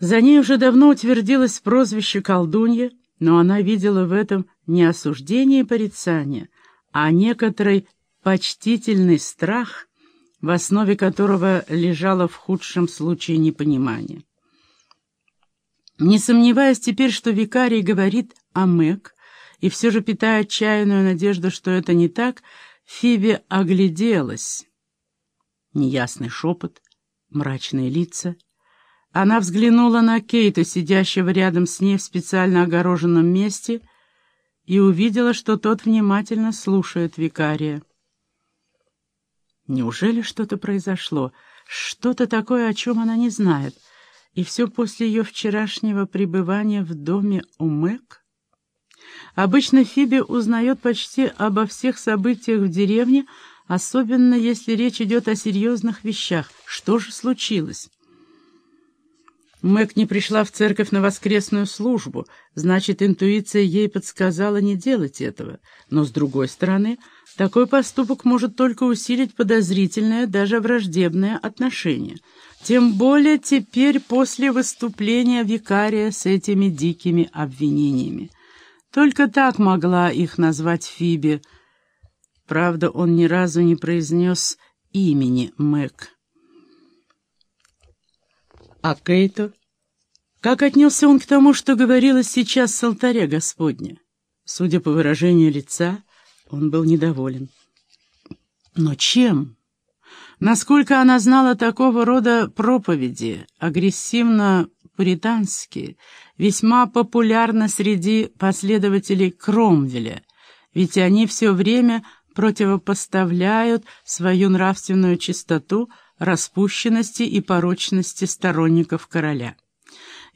За ней уже давно утвердилось прозвище колдунья, но она видела в этом не осуждение и порицание, а некоторый почтительный страх, в основе которого лежало в худшем случае непонимание. Не сомневаясь теперь, что викарий говорит о Мэг, и все же питая отчаянную надежду, что это не так, Фиби огляделась. Неясный шепот, мрачные лица — она взглянула на Кейта, сидящего рядом с ней в специально огороженном месте, и увидела, что тот внимательно слушает викария. Неужели что-то произошло? Что-то такое, о чем она не знает? И все после ее вчерашнего пребывания в доме у Мэг? Обычно Фиби узнает почти обо всех событиях в деревне, особенно если речь идет о серьезных вещах. Что же случилось? Мэг не пришла в церковь на воскресную службу, значит, интуиция ей подсказала не делать этого. Но, с другой стороны, такой поступок может только усилить подозрительное, даже враждебное отношение. Тем более теперь после выступления викария с этими дикими обвинениями. Только так могла их назвать Фиби. Правда, он ни разу не произнес имени Мэг. А Кейто? Как отнесся он к тому, что говорилось сейчас с алтаря Господня? Судя по выражению лица, он был недоволен. Но чем? Насколько она знала такого рода проповеди, агрессивно-пуританские, весьма популярны среди последователей Кромвеля, ведь они все время противопоставляют свою нравственную чистоту распущенности и порочности сторонников короля.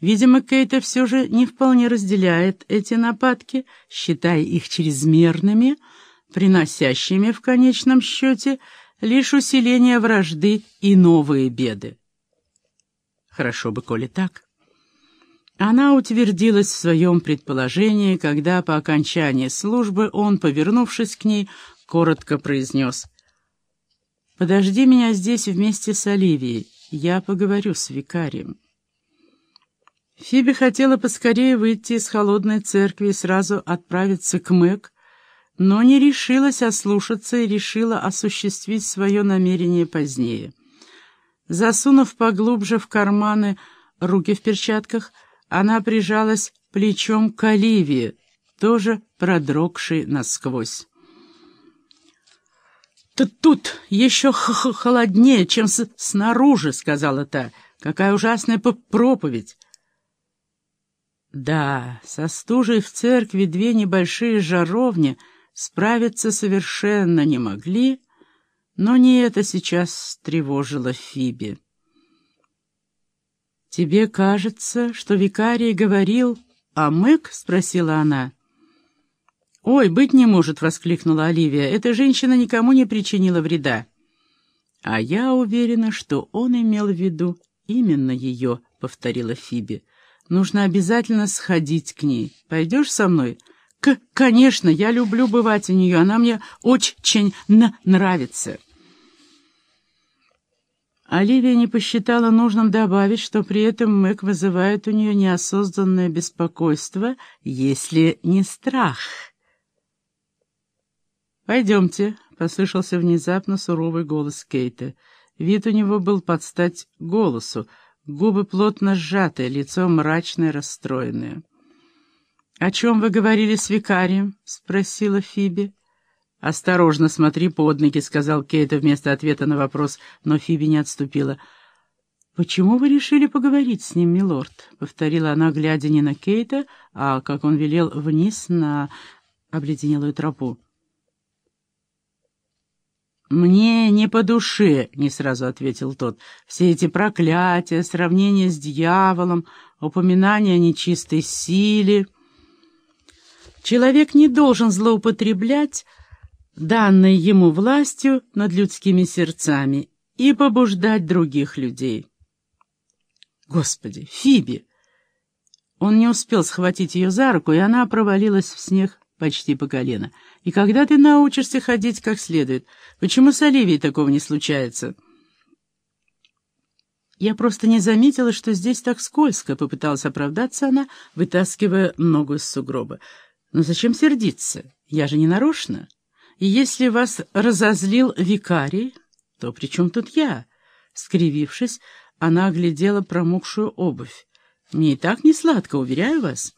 Видимо, Кейта все же не вполне разделяет эти нападки, считая их чрезмерными, приносящими в конечном счете лишь усиление вражды и новые беды. Хорошо бы, коли так. Она утвердилась в своем предположении, когда по окончании службы он, повернувшись к ней, коротко произнес «Подожди меня здесь вместе с Оливией, я поговорю с викарием». Фиби хотела поскорее выйти из холодной церкви и сразу отправиться к Мэг, но не решилась ослушаться и решила осуществить свое намерение позднее. Засунув поглубже в карманы руки в перчатках, она прижалась плечом к Оливии, тоже продрогшей насквозь. «Тут, еще х -х холоднее, чем с снаружи», — сказала та. «Какая ужасная проповедь!» Да, со стужей в церкви две небольшие жаровни справиться совершенно не могли, но не это сейчас тревожило Фиби. «Тебе кажется, что викарий говорил о Мэг?» — спросила она. «Ой, быть не может!» — воскликнула Оливия. «Эта женщина никому не причинила вреда». «А я уверена, что он имел в виду именно ее», — повторила Фиби. Нужно обязательно сходить к ней. Пойдешь со мной? К конечно, я люблю бывать у нее. Она мне очень нравится. Оливия не посчитала нужным добавить, что при этом Мэг вызывает у нее неосознанное беспокойство, если не страх. «Пойдемте», — послышался внезапно суровый голос Кейта. Вид у него был под стать голосу, губы плотно сжатые, лицо мрачное, расстроенное. «О чем вы говорили с викарием?» — спросила Фиби. «Осторожно, смотри под ноги», — сказал Кейта вместо ответа на вопрос, но Фиби не отступила. «Почему вы решили поговорить с ним, милорд?» — повторила она, глядя не на Кейта, а, как он велел, вниз на обледенелую тропу. «Мне не по душе», — не сразу ответил тот. «Все эти проклятия, сравнения с дьяволом, упоминания о нечистой силе. Человек не должен злоупотреблять данной ему властью над людскими сердцами и побуждать других людей». «Господи, Фиби!» Он не успел схватить ее за руку, и она провалилась в снег почти по колено. И когда ты научишься ходить как следует? Почему с Оливией такого не случается?» «Я просто не заметила, что здесь так скользко», — попыталась оправдаться она, вытаскивая ногу из сугроба. «Но зачем сердиться? Я же не нарочно. И если вас разозлил викарий, то при чем тут я?» Скривившись, она оглядела промокшую обувь. «Мне и так не сладко, уверяю вас».